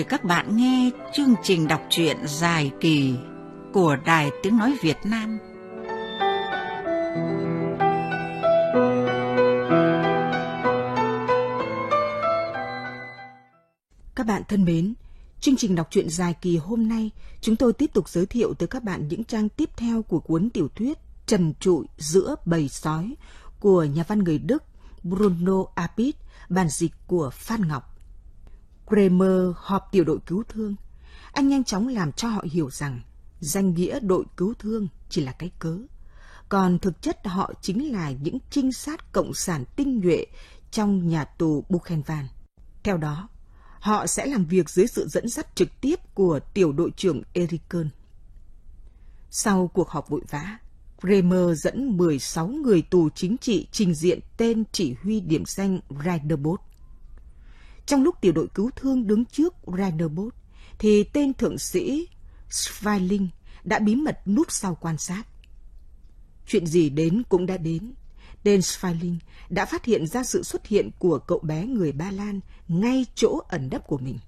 mời các bạn nghe chương trình đọc truyện dài kỳ của Đài Tiếng Nói Việt Nam. Các bạn thân mến, chương trình đọc truyện dài kỳ hôm nay chúng tôi tiếp tục giới thiệu tới các bạn những trang tiếp theo của cuốn tiểu thuyết Trần trụi giữa bầy sói của nhà văn người Đức Bruno Apit, bản dịch của Phan Ngọc. Kramer họp tiểu đội cứu thương. Anh nhanh chóng làm cho họ hiểu rằng danh nghĩa đội cứu thương chỉ là cái cớ. Còn thực chất họ chính là những trinh sát cộng sản tinh nhuệ trong nhà tù Buchenwald. Theo đó, họ sẽ làm việc dưới sự dẫn dắt trực tiếp của tiểu đội trưởng Erikern. Sau cuộc họp vội vã, Kramer dẫn 16 người tù chính trị trình diện tên chỉ huy điểm danh Riderbot. Trong lúc tiểu đội cứu thương đứng trước Rainerbos, thì tên thượng sĩ Sveiling đã bí mật núp sau quan sát. Chuyện gì đến cũng đã đến. Tên Sveiling đã phát hiện ra sự xuất hiện của cậu bé người Ba Lan ngay chỗ ẩn nấp của mình.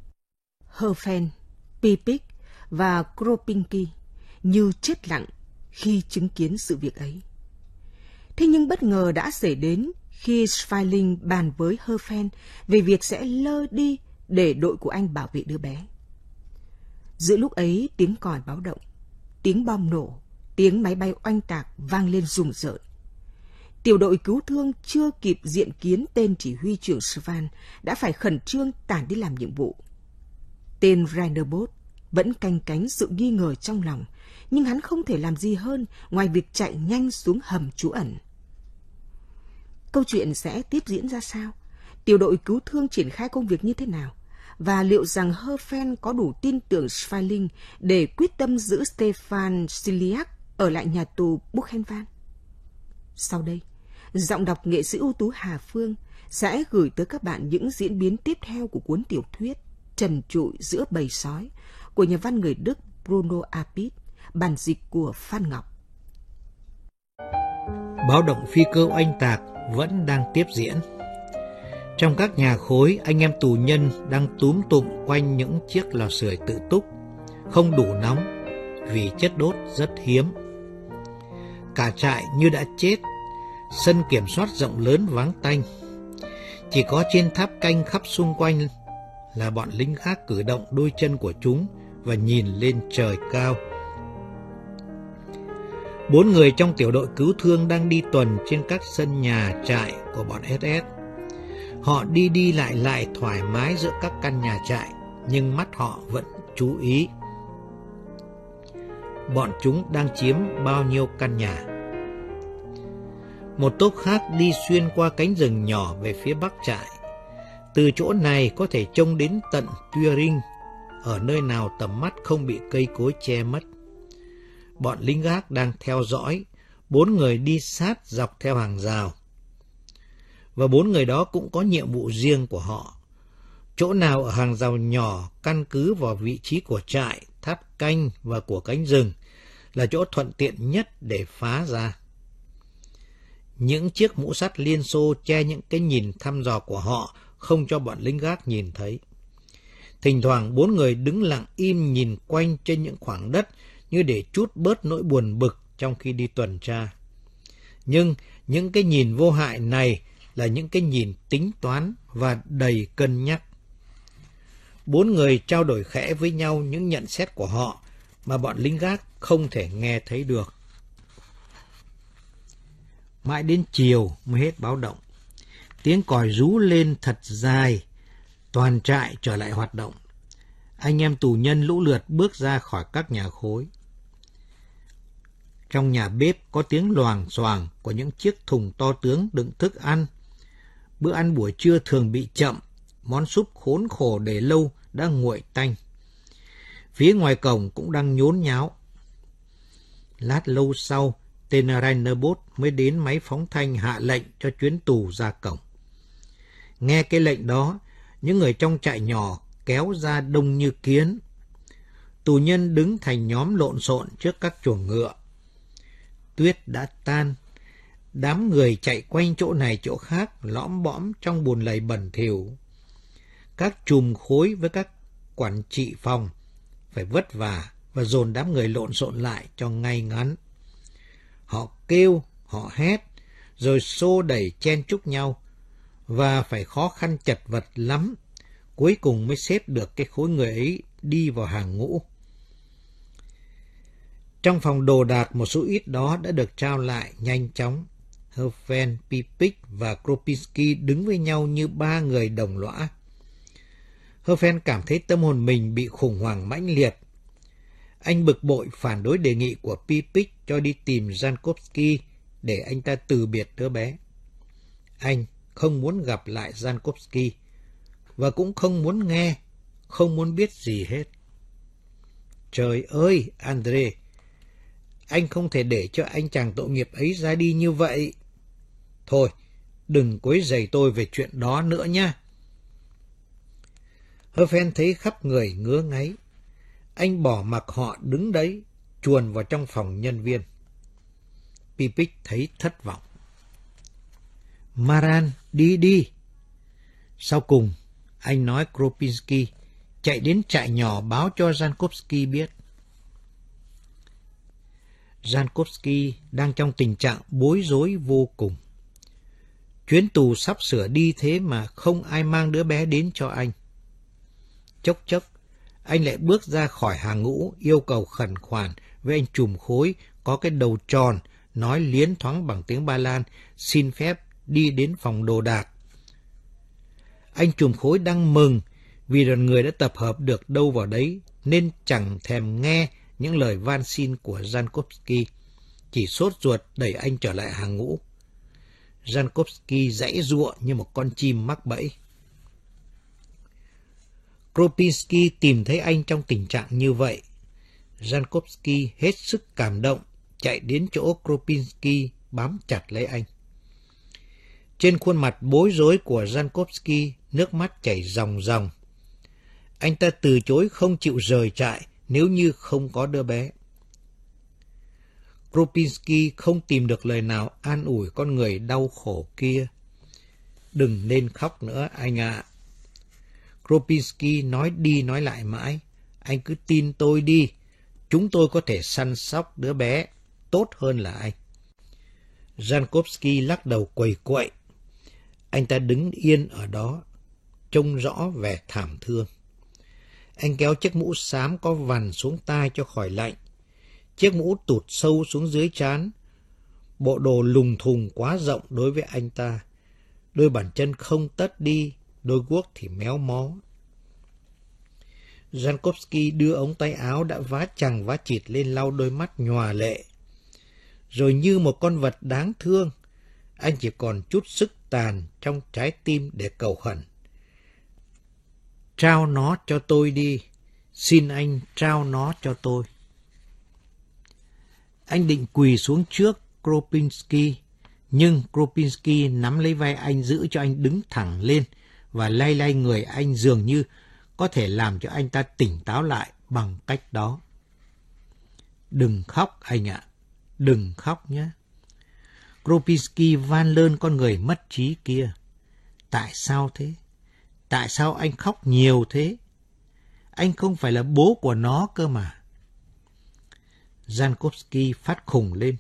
Herfen, Pipik và Kropinki như chết lặng khi chứng kiến sự việc ấy. Thế nhưng bất ngờ đã xảy đến khi Schweiling bàn với Herfen về việc sẽ lơ đi để đội của anh bảo vệ đứa bé. Giữa lúc ấy tiếng còi báo động, tiếng bom nổ, tiếng máy bay oanh tạc vang lên rùng rợn. Tiểu đội cứu thương chưa kịp diện kiến tên chỉ huy trưởng Svan đã phải khẩn trương tản đi làm nhiệm vụ. Tên Rainerbot vẫn canh cánh sự nghi ngờ trong lòng, nhưng hắn không thể làm gì hơn ngoài việc chạy nhanh xuống hầm trú ẩn. Câu chuyện sẽ tiếp diễn ra sao? Tiểu đội cứu thương triển khai công việc như thế nào? Và liệu rằng Herfen có đủ tin tưởng Schweiling để quyết tâm giữ Stefan Siliak ở lại nhà tù Buchenwald? Sau đây, giọng đọc nghệ sĩ ưu tú Hà Phương sẽ gửi tới các bạn những diễn biến tiếp theo của cuốn tiểu thuyết Trần trụi giữa bầy sói của nhà văn người Đức Bruno Apit, bản dịch của Phan Ngọc. Báo động phi cơ oanh tạc vẫn đang tiếp diễn. Trong các nhà khối, anh em tù nhân đang túm tụm quanh những chiếc lò sưởi tự túc, không đủ nóng vì chất đốt rất hiếm. Cả trại như đã chết, sân kiểm soát rộng lớn vắng tanh. Chỉ có trên tháp canh khắp xung quanh là bọn lính khác cử động đôi chân của chúng và nhìn lên trời cao. Bốn người trong tiểu đội cứu thương đang đi tuần trên các sân nhà trại của bọn SS. Họ đi đi lại lại thoải mái giữa các căn nhà trại, nhưng mắt họ vẫn chú ý. Bọn chúng đang chiếm bao nhiêu căn nhà. Một tốp khác đi xuyên qua cánh rừng nhỏ về phía bắc trại. Từ chỗ này có thể trông đến tận Turing, ở nơi nào tầm mắt không bị cây cối che mất bọn lính gác đang theo dõi, bốn người đi sát dọc theo hàng rào. Và bốn người đó cũng có nhiệm vụ riêng của họ. Chỗ nào ở hàng rào nhỏ căn cứ vào vị trí của trại, tháp canh và của cánh rừng là chỗ thuận tiện nhất để phá ra. Những chiếc mũ sắt liên xô che những cái nhìn thăm dò của họ không cho bọn lính gác nhìn thấy. Thỉnh thoảng bốn người đứng lặng im nhìn quanh trên những khoảng đất như để chút bớt nỗi buồn bực trong khi đi tuần tra. Nhưng những cái nhìn vô hại này là những cái nhìn tính toán và đầy cân nhắc. Bốn người trao đổi khẽ với nhau những nhận xét của họ mà bọn lính gác không thể nghe thấy được. Mãi đến chiều mới hết báo động. Tiếng còi rú lên thật dài, toàn trại trở lại hoạt động. Anh em tù nhân lũ lượt bước ra khỏi các nhà khối. Trong nhà bếp có tiếng loàng xoàng của những chiếc thùng to tướng đựng thức ăn. Bữa ăn buổi trưa thường bị chậm, món súp khốn khổ để lâu đã nguội tanh. Phía ngoài cổng cũng đang nhốn nháo. Lát lâu sau, tên Rainerbot mới đến máy phóng thanh hạ lệnh cho chuyến tù ra cổng. Nghe cái lệnh đó, những người trong trại nhỏ kéo ra đông như kiến. Tù nhân đứng thành nhóm lộn xộn trước các chuồng ngựa tuyết đã tan. Đám người chạy quanh chỗ này chỗ khác, lõm bõm trong bùn lầy bẩn thỉu. Các chùm khối với các quản trị phòng phải vất vả và dồn đám người lộn xộn lại cho ngay ngắn. Họ kêu, họ hét, rồi xô đẩy chen chúc nhau, và phải khó khăn chật vật lắm, cuối cùng mới xếp được cái khối người ấy đi vào hàng ngũ. Trong phòng đồ đạc một số ít đó đã được trao lại nhanh chóng. Herfen, Pipik và Kropinski đứng với nhau như ba người đồng lõa. Herfen cảm thấy tâm hồn mình bị khủng hoảng mãnh liệt. Anh bực bội phản đối đề nghị của Pipik cho đi tìm Jankowski để anh ta từ biệt đứa bé. Anh không muốn gặp lại Jankowski và cũng không muốn nghe, không muốn biết gì hết. Trời ơi, Andre! Anh không thể để cho anh chàng tội nghiệp ấy ra đi như vậy. Thôi, đừng quấy rầy tôi về chuyện đó nữa nha. Hơ phen thấy khắp người ngứa ngáy. Anh bỏ mặc họ đứng đấy, chuồn vào trong phòng nhân viên. Pipic thấy thất vọng. Maran, đi đi. Sau cùng, anh nói Kropinski chạy đến trại nhỏ báo cho Jankowski biết. Jankowski đang trong tình trạng bối rối vô cùng. Chuyến tù sắp sửa đi thế mà không ai mang đứa bé đến cho anh. Chốc chốc, anh lại bước ra khỏi hàng ngũ yêu cầu khẩn khoản với anh trùm khối có cái đầu tròn nói liến thoáng bằng tiếng Ba Lan xin phép đi đến phòng đồ đạc. Anh trùm khối đang mừng vì đoàn người đã tập hợp được đâu vào đấy nên chẳng thèm nghe những lời van xin của Jankowski, chỉ sốt ruột đẩy anh trở lại hàng ngũ. Jankowski dãy giụa như một con chim mắc bẫy. Kropinski tìm thấy anh trong tình trạng như vậy. Jankowski hết sức cảm động, chạy đến chỗ Kropinski bám chặt lấy anh. Trên khuôn mặt bối rối của Jankowski, nước mắt chảy ròng ròng. Anh ta từ chối không chịu rời trại nếu như không có đứa bé. Kropinski không tìm được lời nào an ủi con người đau khổ kia. Đừng nên khóc nữa anh ạ. À. Kropinski nói đi nói lại mãi. Anh cứ tin tôi đi. Chúng tôi có thể săn sóc đứa bé tốt hơn là anh. Jankowski lắc đầu quầy quậy. Anh ta đứng yên ở đó, trông rõ vẻ thảm thương. Anh kéo chiếc mũ xám có vằn xuống tai cho khỏi lạnh. Chiếc mũ tụt sâu xuống dưới trán. Bộ đồ lùng thùng quá rộng đối với anh ta. Đôi bàn chân không tất đi, đôi guốc thì méo mó. Jankowski đưa ống tay áo đã vá chằng vá chịt lên lau đôi mắt nhòa lệ. Rồi như một con vật đáng thương, anh chỉ còn chút sức tàn trong trái tim để cầu khẩn. Trao nó cho tôi đi, xin anh trao nó cho tôi. Anh định quỳ xuống trước Kropinski, nhưng Kropinski nắm lấy vai anh giữ cho anh đứng thẳng lên và lay lay người anh dường như có thể làm cho anh ta tỉnh táo lại bằng cách đó. Đừng khóc anh ạ, đừng khóc nhé. Kropinski van lơn con người mất trí kia. Tại sao thế? Tại sao anh khóc nhiều thế? Anh không phải là bố của nó cơ mà. Jankowski phát khùng lên.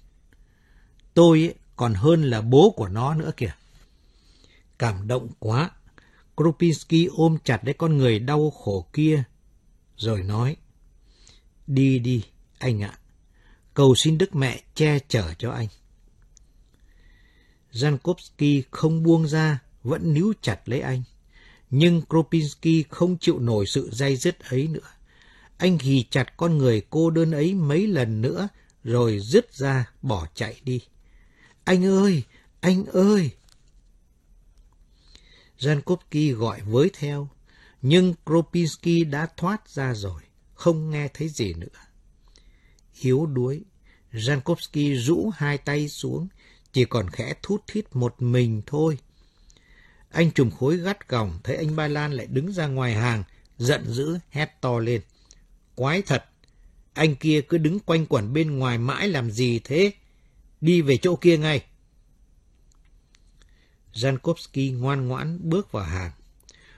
Tôi còn hơn là bố của nó nữa kìa. Cảm động quá. Krupinski ôm chặt lấy con người đau khổ kia, rồi nói. Đi đi, anh ạ. Cầu xin Đức Mẹ che chở cho anh. Jankowski không buông ra, vẫn níu chặt lấy anh. Nhưng Kropinski không chịu nổi sự dây dứt ấy nữa. Anh ghi chặt con người cô đơn ấy mấy lần nữa, rồi dứt ra bỏ chạy đi. Anh ơi! Anh ơi! Jankowski gọi với theo, nhưng Kropinski đã thoát ra rồi, không nghe thấy gì nữa. Yếu đuối, Jankowski rũ hai tay xuống, chỉ còn khẽ thút thít một mình thôi. Anh trùm khối gắt gỏng thấy anh Ba Lan lại đứng ra ngoài hàng, giận dữ hét to lên. Quái thật, anh kia cứ đứng quanh quẩn bên ngoài mãi làm gì thế? Đi về chỗ kia ngay. Jankowski ngoan ngoãn bước vào hàng.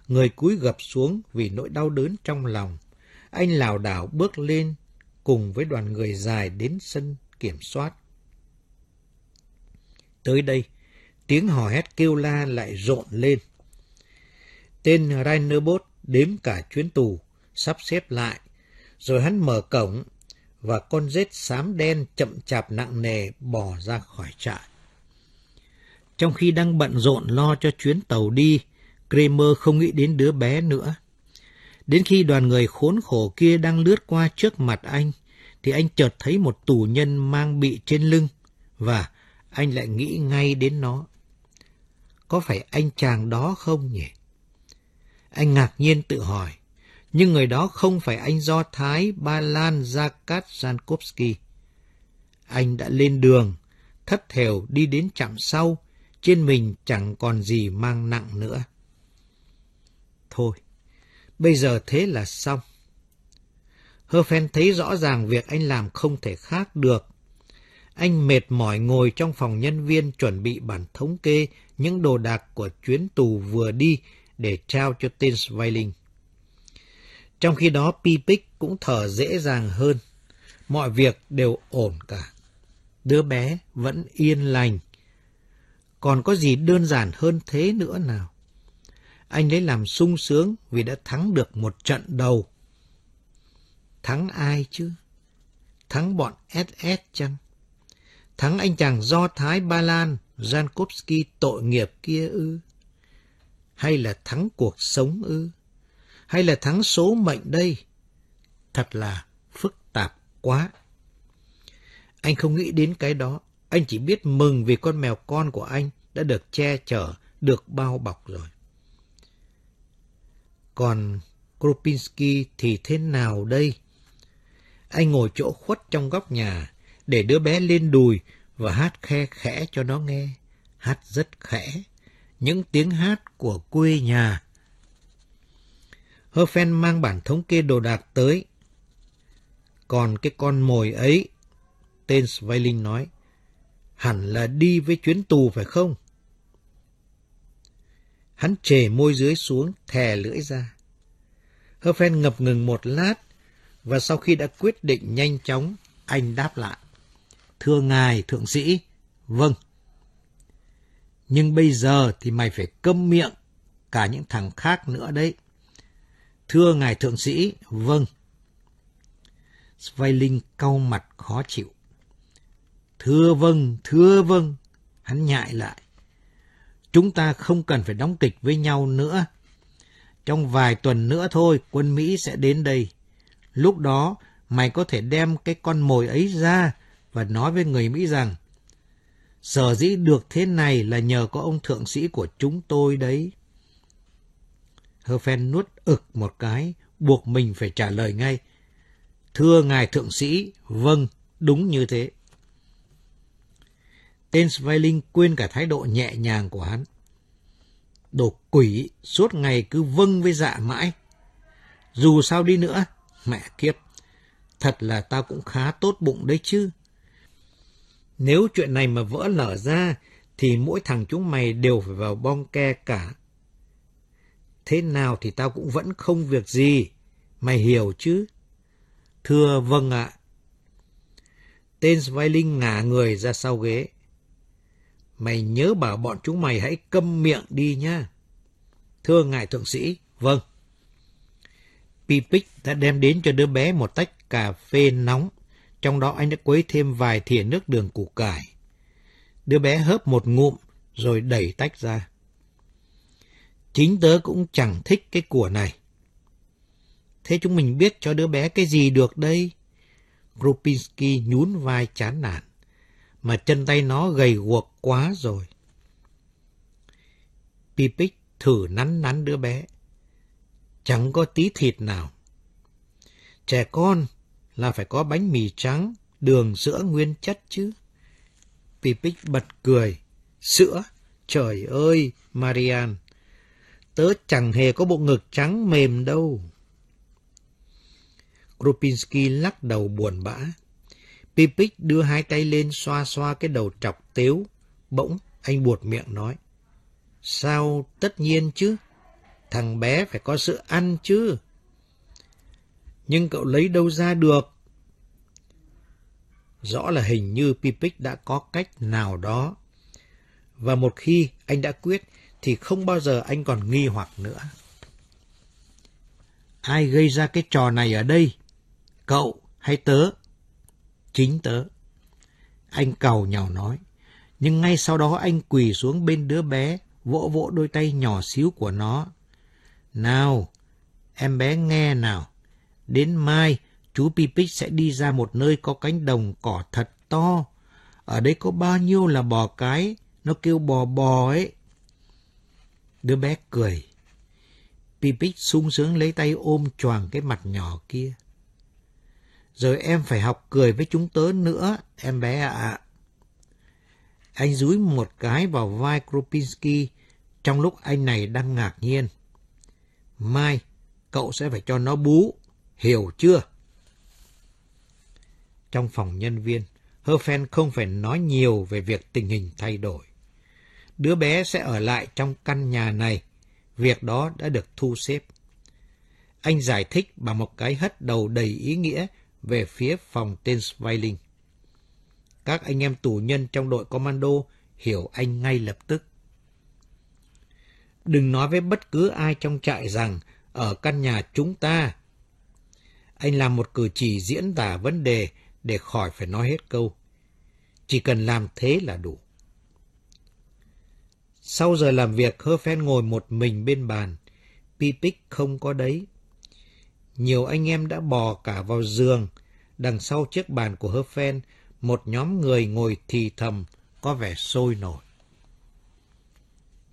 người cúi gập xuống vì nỗi đau đớn trong lòng. Anh lảo đảo bước lên cùng với đoàn người dài đến sân kiểm soát. Tới đây, tiếng hò hét kêu la lại rộn lên. Tên Rainerbos đếm cả chuyến tù, sắp xếp lại, rồi hắn mở cổng và con rết xám đen chậm chạp nặng nề bỏ ra khỏi trại. Trong khi đang bận rộn lo cho chuyến tàu đi, Kramer không nghĩ đến đứa bé nữa. Đến khi đoàn người khốn khổ kia đang lướt qua trước mặt anh, thì anh chợt thấy một tù nhân mang bị trên lưng, và anh lại nghĩ ngay đến nó. Có phải anh chàng đó không nhỉ? Anh ngạc nhiên tự hỏi, nhưng người đó không phải anh Do Thái Ba Lan Zakat Jankowski. Anh đã lên đường, thất thèo đi đến trạm sau, trên mình chẳng còn gì mang nặng nữa. Thôi, bây giờ thế là xong. Herfen thấy rõ ràng việc anh làm không thể khác được. Anh mệt mỏi ngồi trong phòng nhân viên chuẩn bị bản thống kê những đồ đạc của chuyến tù vừa đi để trao cho tên Sveiling. Trong khi đó Pipic cũng thở dễ dàng hơn. Mọi việc đều ổn cả. Đứa bé vẫn yên lành. Còn có gì đơn giản hơn thế nữa nào? Anh lấy làm sung sướng vì đã thắng được một trận đầu. Thắng ai chứ? Thắng bọn SS chăng? Thắng anh chàng Do Thái Ba Lan, Jankowski tội nghiệp kia ư? Hay là thắng cuộc sống ư? Hay là thắng số mệnh đây? Thật là phức tạp quá. Anh không nghĩ đến cái đó. Anh chỉ biết mừng vì con mèo con của anh đã được che chở, được bao bọc rồi. Còn Kropinski thì thế nào đây? Anh ngồi chỗ khuất trong góc nhà, để đứa bé lên đùi và hát khe khẽ cho nó nghe. Hát rất khẽ, những tiếng hát của quê nhà. Herfen mang bản thống kê đồ đạc tới. Còn cái con mồi ấy, tên Sveiling nói, hẳn là đi với chuyến tù phải không? Hắn trề môi dưới xuống, thè lưỡi ra. Herfen ngập ngừng một lát, và sau khi đã quyết định nhanh chóng, anh đáp lại. Thưa ngài, thượng sĩ, vâng. Nhưng bây giờ thì mày phải câm miệng, cả những thằng khác nữa đấy. Thưa ngài thượng sĩ, vâng. Sveiling cau mặt khó chịu. Thưa vâng, thưa vâng. Hắn nhại lại. Chúng ta không cần phải đóng kịch với nhau nữa. Trong vài tuần nữa thôi, quân Mỹ sẽ đến đây. Lúc đó, mày có thể đem cái con mồi ấy ra và nói với người Mỹ rằng sở dĩ được thế này là nhờ có ông thượng sĩ của chúng tôi đấy. Herfen nuốt ực một cái, buộc mình phải trả lời ngay. Thưa ngài thượng sĩ, vâng, đúng như thế. Tên Sveiling quên cả thái độ nhẹ nhàng của hắn. Đồ quỷ, suốt ngày cứ vâng với dạ mãi. Dù sao đi nữa, mẹ kiếp, thật là tao cũng khá tốt bụng đấy chứ. Nếu chuyện này mà vỡ lở ra, thì mỗi thằng chúng mày đều phải vào bong ke cả. Thế nào thì tao cũng vẫn không việc gì, mày hiểu chứ? Thưa vâng ạ. Tên Sveiling ngả người ra sau ghế. Mày nhớ bảo bọn chúng mày hãy câm miệng đi nhá. Thưa ngài thượng sĩ, vâng. Pipic đã đem đến cho đứa bé một tách cà phê nóng, trong đó anh đã quấy thêm vài thìa nước đường củ cải. Đứa bé hớp một ngụm rồi đẩy tách ra. Chính tớ cũng chẳng thích cái của này. Thế chúng mình biết cho đứa bé cái gì được đây? Grupinski nhún vai chán nản, mà chân tay nó gầy guộc quá rồi. Pipic thử nắn nắn đứa bé. Chẳng có tí thịt nào. Trẻ con là phải có bánh mì trắng, đường sữa nguyên chất chứ. Pipic bật cười. Sữa? Trời ơi, Marian! Tớ chẳng hề có bộ ngực trắng mềm đâu. Kropinski lắc đầu buồn bã. Pipic đưa hai tay lên xoa xoa cái đầu trọc tếu. Bỗng, anh buột miệng nói. Sao tất nhiên chứ? thằng bé phải có sự ăn chứ. Nhưng cậu lấy đâu ra được? Rõ là hình như Pipic đã có cách nào đó. Và một khi anh đã quyết thì không bao giờ anh còn nghi hoặc nữa. Ai gây ra cái trò này ở đây? Cậu hay tớ? Chính tớ. Anh cầu nhào nói. Nhưng ngay sau đó anh quỳ xuống bên đứa bé, vỗ vỗ đôi tay nhỏ xíu của nó. Nào, em bé nghe nào. Đến mai, chú Pipic sẽ đi ra một nơi có cánh đồng cỏ thật to. Ở đây có bao nhiêu là bò cái, nó kêu bò bò ấy. Đứa bé cười. Pipic sung sướng lấy tay ôm choàng cái mặt nhỏ kia. Rồi em phải học cười với chúng tớ nữa, em bé ạ. Anh dúi một cái vào vai Kropinski trong lúc anh này đang ngạc nhiên. Mai, cậu sẽ phải cho nó bú, hiểu chưa? Trong phòng nhân viên, Herfen không phải nói nhiều về việc tình hình thay đổi. Đứa bé sẽ ở lại trong căn nhà này. Việc đó đã được thu xếp. Anh giải thích bằng một cái hất đầu đầy ý nghĩa về phía phòng tên Sveiling. Các anh em tù nhân trong đội commando hiểu anh ngay lập tức. Đừng nói với bất cứ ai trong trại rằng ở căn nhà chúng ta. Anh làm một cử chỉ diễn tả vấn đề để khỏi phải nói hết câu. Chỉ cần làm thế là đủ. Sau giờ làm việc, hơ phen ngồi một mình bên bàn. Pipic không có đấy. Nhiều anh em đã bò cả vào giường. Đằng sau chiếc bàn của hơ phen một nhóm người ngồi thì thầm, có vẻ sôi nổi.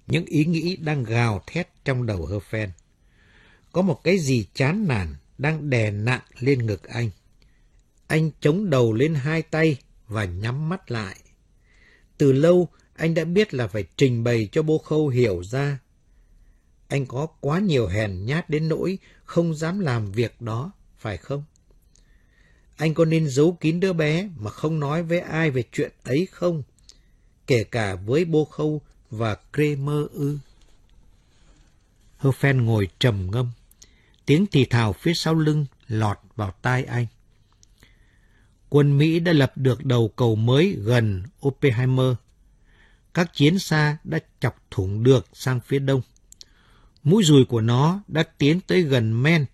Những ý nghĩ đang gào thét trong đầu hơ phen Có một cái gì chán nản đang đè nặng lên ngực anh. Anh chống đầu lên hai tay và nhắm mắt lại. Từ lâu, anh đã biết là phải trình bày cho bô khâu hiểu ra. Anh có quá nhiều hèn nhát đến nỗi không dám làm việc đó, phải không? Anh có nên giấu kín đứa bé mà không nói với ai về chuyện ấy không? Kể cả với bô khâu và Kramer ư? Herfen ngồi trầm ngâm. Tiếng thì thào phía sau lưng lọt vào tai anh. Quân Mỹ đã lập được đầu cầu mới gần Oppenheimer các chiến xa đã chọc thủng được sang phía đông. Mũi dùi của nó đã tiến tới gần Men,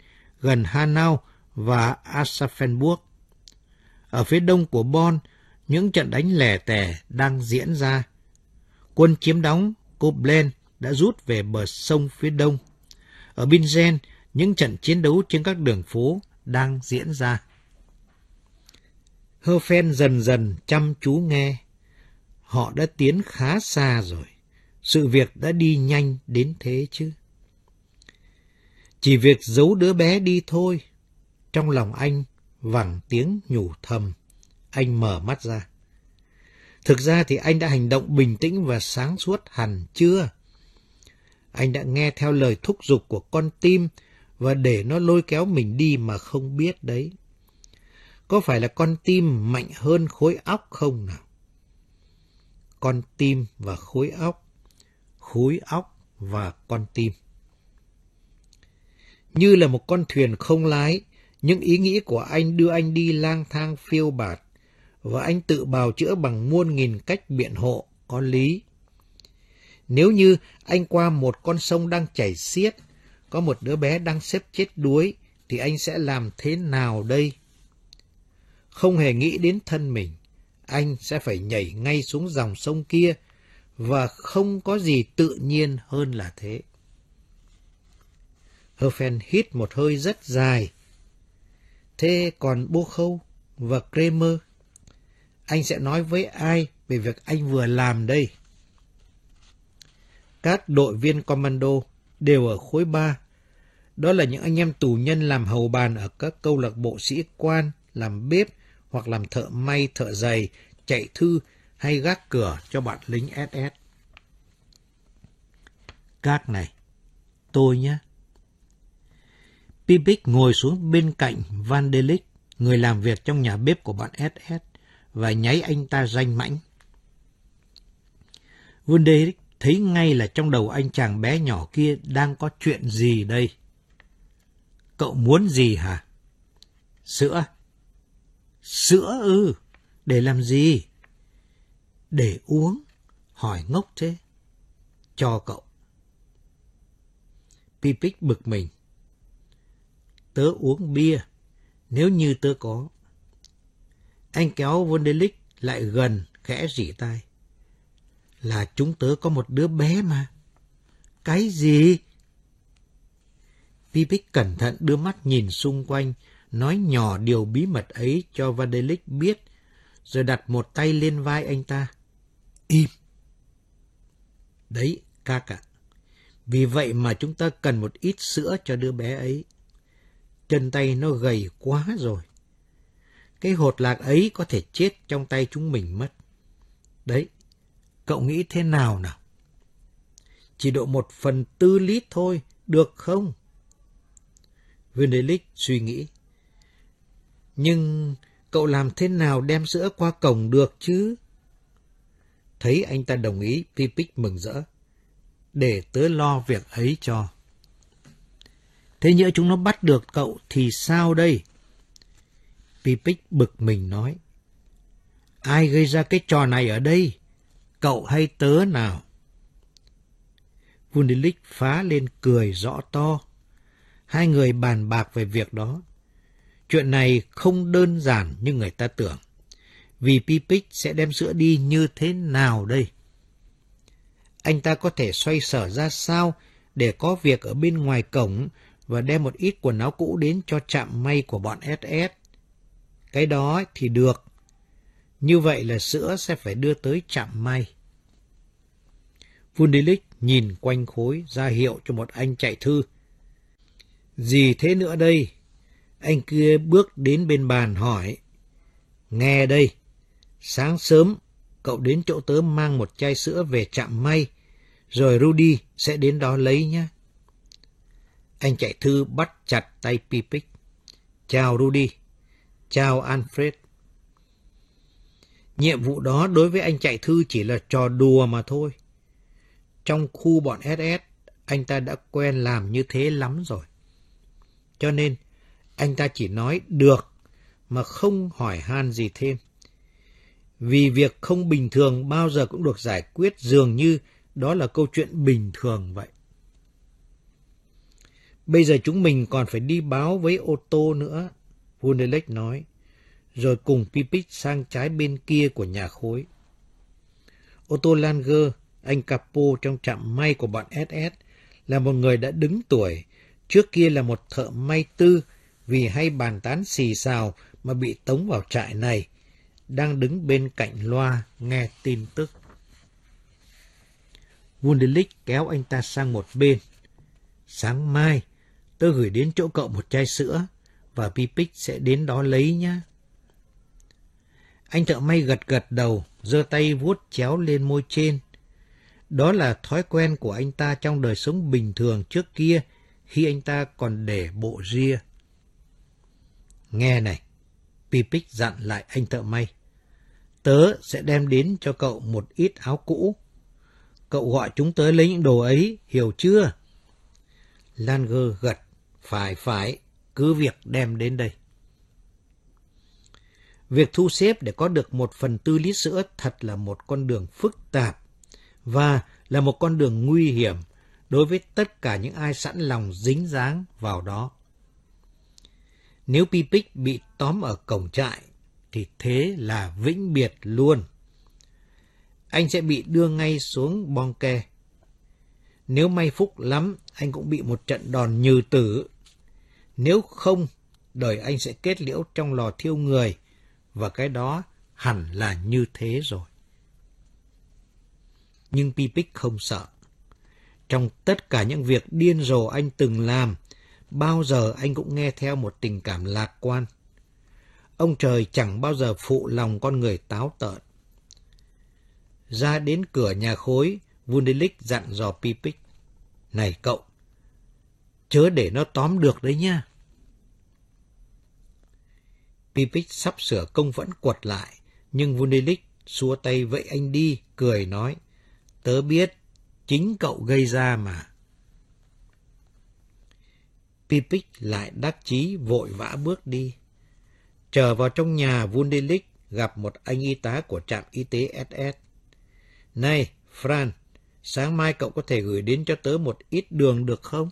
gần Hanau và Aschaffenburg. Ở phía đông của Bonn, những trận đánh lẻ tẻ đang diễn ra. Quân chiếm đóng Koblenz đã rút về bờ sông phía đông. Ở Binzen, những trận chiến đấu trên các đường phố đang diễn ra. Hơ phen dần dần chăm chú nghe họ đã tiến khá xa rồi. Sự việc đã đi nhanh đến thế chứ. Chỉ việc giấu đứa bé đi thôi. Trong lòng anh vẳng tiếng nhủ thầm. Anh mở mắt ra. Thực ra thì anh đã hành động bình tĩnh và sáng suốt hẳn chưa? Anh đã nghe theo lời thúc giục của con tim và để nó lôi kéo mình đi mà không biết đấy. Có phải là con tim mạnh hơn khối óc không nào? con tim và khối óc, khối óc và con tim. Như là một con thuyền không lái, những ý nghĩ của anh đưa anh đi lang thang phiêu bạt, và anh tự bào chữa bằng muôn nghìn cách biện hộ, có lý. Nếu như anh qua một con sông đang chảy xiết, có một đứa bé đang xếp chết đuối, thì anh sẽ làm thế nào đây? Không hề nghĩ đến thân mình, anh sẽ phải nhảy ngay xuống dòng sông kia và không có gì tự nhiên hơn là thế. Herfen hít một hơi rất dài. Thế còn Bô Khâu và Kramer? Anh sẽ nói với ai về việc anh vừa làm đây? Các đội viên commando đều ở khối 3. Đó là những anh em tù nhân làm hầu bàn ở các câu lạc bộ sĩ quan, làm bếp hoặc làm thợ may, thợ giày, chạy thư hay gác cửa cho bạn lính SS. Các này, tôi nhé. Pipic ngồi xuống bên cạnh Van Delic, người làm việc trong nhà bếp của bạn SS, và nháy anh ta danh mãnh. Van Delic thấy ngay là trong đầu anh chàng bé nhỏ kia đang có chuyện gì đây. Cậu muốn gì hả? Sữa. Sữa ư? để làm gì? Để uống. Hỏi ngốc thế. Cho cậu. Pipic bực mình. Tớ uống bia, nếu như tớ có. Anh kéo Vondelic lại gần, khẽ rỉ tai. Là chúng tớ có một đứa bé mà. Cái gì? Pipic cẩn thận đưa mắt nhìn xung quanh, nói nhỏ điều bí mật ấy cho Vandelic biết, rồi đặt một tay lên vai anh ta. Im! Đấy, ca ạ. Vì vậy mà chúng ta cần một ít sữa cho đứa bé ấy. Chân tay nó gầy quá rồi. Cái hột lạc ấy có thể chết trong tay chúng mình mất. Đấy, cậu nghĩ thế nào nào? Chỉ độ một phần tư lít thôi, được không? Vendelic suy nghĩ. Nhưng cậu làm thế nào đem sữa qua cổng được chứ? Thấy anh ta đồng ý, Pipic mừng rỡ. Để tớ lo việc ấy cho. Thế nhỡ chúng nó bắt được cậu thì sao đây? Pipic bực mình nói. Ai gây ra cái trò này ở đây? Cậu hay tớ nào? Vundelic phá lên cười rõ to. Hai người bàn bạc về việc đó. Chuyện này không đơn giản như người ta tưởng. Vì Pipic sẽ đem sữa đi như thế nào đây? Anh ta có thể xoay sở ra sao để có việc ở bên ngoài cổng và đem một ít quần áo cũ đến cho chạm may của bọn SS. Cái đó thì được. Như vậy là sữa sẽ phải đưa tới chạm may. Vundelic nhìn quanh khối ra hiệu cho một anh chạy thư. Gì thế nữa đây? Anh kia bước đến bên bàn hỏi. Nghe đây, sáng sớm cậu đến chỗ tớ mang một chai sữa về chạm may, rồi Rudy sẽ đến đó lấy nhé. Anh chạy thư bắt chặt tay Pipic. Chào Rudy. Chào Alfred. Nhiệm vụ đó đối với anh chạy thư chỉ là trò đùa mà thôi. Trong khu bọn SS, anh ta đã quen làm như thế lắm rồi. Cho nên, anh ta chỉ nói được mà không hỏi han gì thêm. Vì việc không bình thường bao giờ cũng được giải quyết dường như đó là câu chuyện bình thường vậy. Bây giờ chúng mình còn phải đi báo với ô tô nữa, Vundelec nói, rồi cùng Pipic sang trái bên kia của nhà khối. Ô tô Langer, anh Capo trong trạm may của bọn SS, là một người đã đứng tuổi, trước kia là một thợ may tư vì hay bàn tán xì xào mà bị tống vào trại này, đang đứng bên cạnh loa nghe tin tức. Wunderlich kéo anh ta sang một bên. Sáng mai, tôi gửi đến chỗ cậu một chai sữa và Pipic sẽ đến đó lấy nhá. Anh thợ may gật gật đầu, giơ tay vuốt chéo lên môi trên. Đó là thói quen của anh ta trong đời sống bình thường trước kia khi anh ta còn để bộ ria. Nghe này, Pipic dặn lại anh thợ may. Tớ sẽ đem đến cho cậu một ít áo cũ. Cậu gọi chúng tớ lấy những đồ ấy, hiểu chưa? Langer gật. Phải, phải, cứ việc đem đến đây. Việc thu xếp để có được một phần tư lít sữa thật là một con đường phức tạp và là một con đường nguy hiểm đối với tất cả những ai sẵn lòng dính dáng vào đó. Nếu Pipic bị tóm ở cổng trại, thì thế là vĩnh biệt luôn. Anh sẽ bị đưa ngay xuống bong ke. Nếu may phúc lắm, anh cũng bị một trận đòn như tử. Nếu không, đời anh sẽ kết liễu trong lò thiêu người, và cái đó hẳn là như thế rồi. Nhưng Pipic không sợ. Trong tất cả những việc điên rồ anh từng làm, bao giờ anh cũng nghe theo một tình cảm lạc quan. Ông trời chẳng bao giờ phụ lòng con người táo tợn. Ra đến cửa nhà khối, Vundelic dặn dò Pipic. Này cậu, chớ để nó tóm được đấy nha. Pipic sắp sửa công vẫn quật lại, nhưng Vunilik xua tay vẫy anh đi, cười nói. Tớ biết, chính cậu gây ra mà. Pipic lại đắc chí vội vã bước đi. Trở vào trong nhà Vunilik gặp một anh y tá của trạm y tế SS. Này, Fran, sáng mai cậu có thể gửi đến cho tớ một ít đường được không?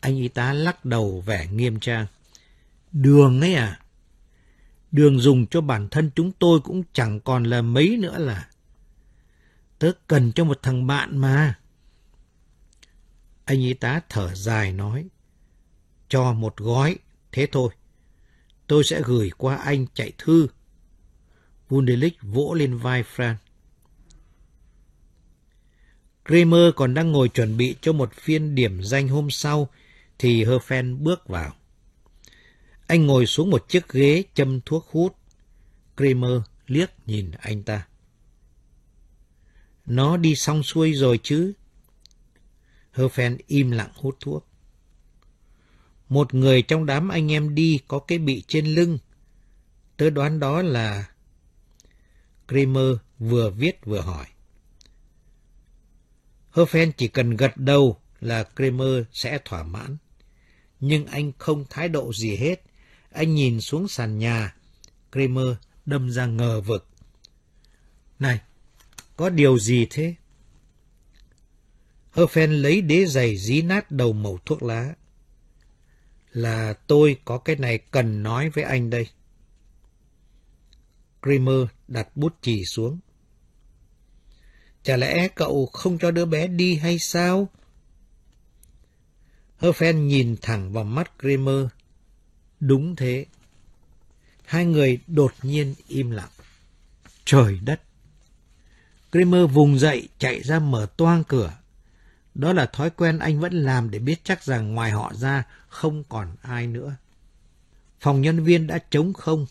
Anh y tá lắc đầu vẻ nghiêm trang. Đường ấy à? Đường dùng cho bản thân chúng tôi cũng chẳng còn là mấy nữa là. Tớ cần cho một thằng bạn mà. Anh y tá thở dài nói. Cho một gói, thế thôi. Tôi sẽ gửi qua anh chạy thư. Wunderlich vỗ lên vai Fran. Kramer còn đang ngồi chuẩn bị cho một phiên điểm danh hôm sau, thì Herfen bước vào. Anh ngồi xuống một chiếc ghế châm thuốc hút. Kramer liếc nhìn anh ta. Nó đi xong xuôi rồi chứ? Herfen im lặng hút thuốc. Một người trong đám anh em đi có cái bị trên lưng. Tớ đoán đó là... Kramer vừa viết vừa hỏi. Herfen chỉ cần gật đầu là Kramer sẽ thỏa mãn. Nhưng anh không thái độ gì hết. Anh nhìn xuống sàn nhà. Kramer đâm ra ngờ vực. Này, có điều gì thế? Herfen lấy đế giày dí nát đầu mẩu thuốc lá. Là tôi có cái này cần nói với anh đây. Kramer đặt bút chì xuống. Chả lẽ cậu không cho đứa bé đi hay sao? Herfen nhìn thẳng vào mắt Kramer. Đúng thế. Hai người đột nhiên im lặng. Trời đất! Kramer vùng dậy chạy ra mở toang cửa. Đó là thói quen anh vẫn làm để biết chắc rằng ngoài họ ra không còn ai nữa. Phòng nhân viên đã trống không.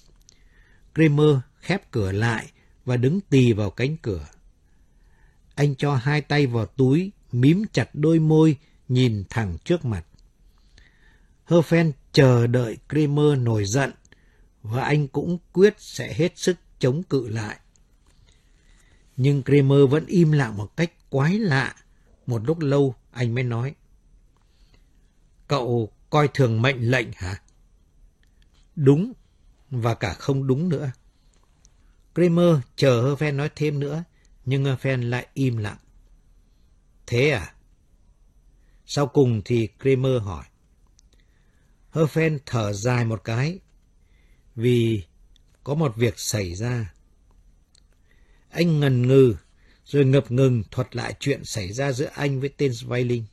Kramer khép cửa lại và đứng tì vào cánh cửa. Anh cho hai tay vào túi, mím chặt đôi môi, nhìn thẳng trước mặt. Herfen chờ đợi Kramer nổi giận, và anh cũng quyết sẽ hết sức chống cự lại. Nhưng Kramer vẫn im lặng một cách quái lạ. Một lúc lâu anh mới nói. Cậu coi thường mệnh lệnh hả? Đúng, và cả không đúng nữa. Kramer chờ Herfen nói thêm nữa, nhưng Herfen lại im lặng. Thế à? Sau cùng thì Kramer hỏi. Herfen thở dài một cái, vì có một việc xảy ra. Anh ngần ngừ, rồi ngập ngừng thuật lại chuyện xảy ra giữa anh với tên Sveiling.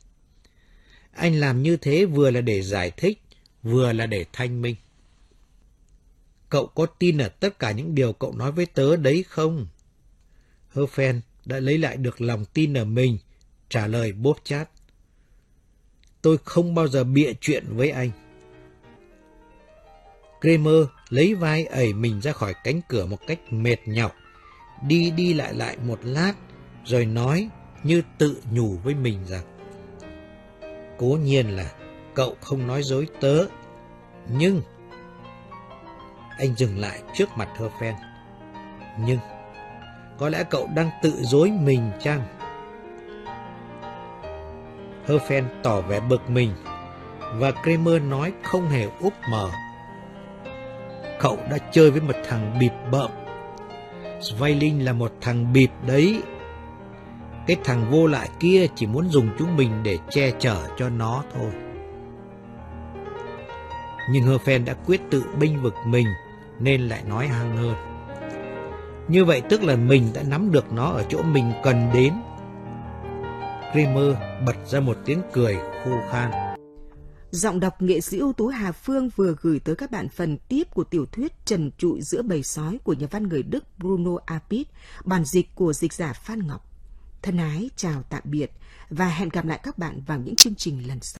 Anh làm như thế vừa là để giải thích, vừa là để thanh minh. Cậu có tin ở tất cả những điều cậu nói với tớ đấy không? Herfen đã lấy lại được lòng tin ở mình, trả lời bốp chát. Tôi không bao giờ bịa chuyện với anh. Kramer lấy vai ẩy mình ra khỏi cánh cửa một cách mệt nhọc, đi đi lại lại một lát, rồi nói như tự nhủ với mình rằng Cố nhiên là cậu không nói dối tớ, nhưng... Anh dừng lại trước mặt Herfen. Nhưng, có lẽ cậu đang tự dối mình chăng? Herfen tỏ vẻ bực mình, và Kramer nói không hề úp mở cậu đã chơi với một thằng bịp bợm. Svailin là một thằng bịp đấy. Cái thằng vô lại kia chỉ muốn dùng chúng mình để che chở cho nó thôi. Nhưng Herfen đã quyết tự binh vực mình, nên lại nói hăng hơn. Như vậy tức là mình đã nắm được nó ở chỗ mình cần đến. Kramer bật ra một tiếng cười khô khan. Giọng đọc nghệ sĩ ưu tú Hà Phương vừa gửi tới các bạn phần tiếp của tiểu thuyết Trần trụi giữa bầy sói của nhà văn người Đức Bruno Apit, bản dịch của dịch giả Phan Ngọc. Thân ái chào tạm biệt và hẹn gặp lại các bạn vào những chương trình lần sau.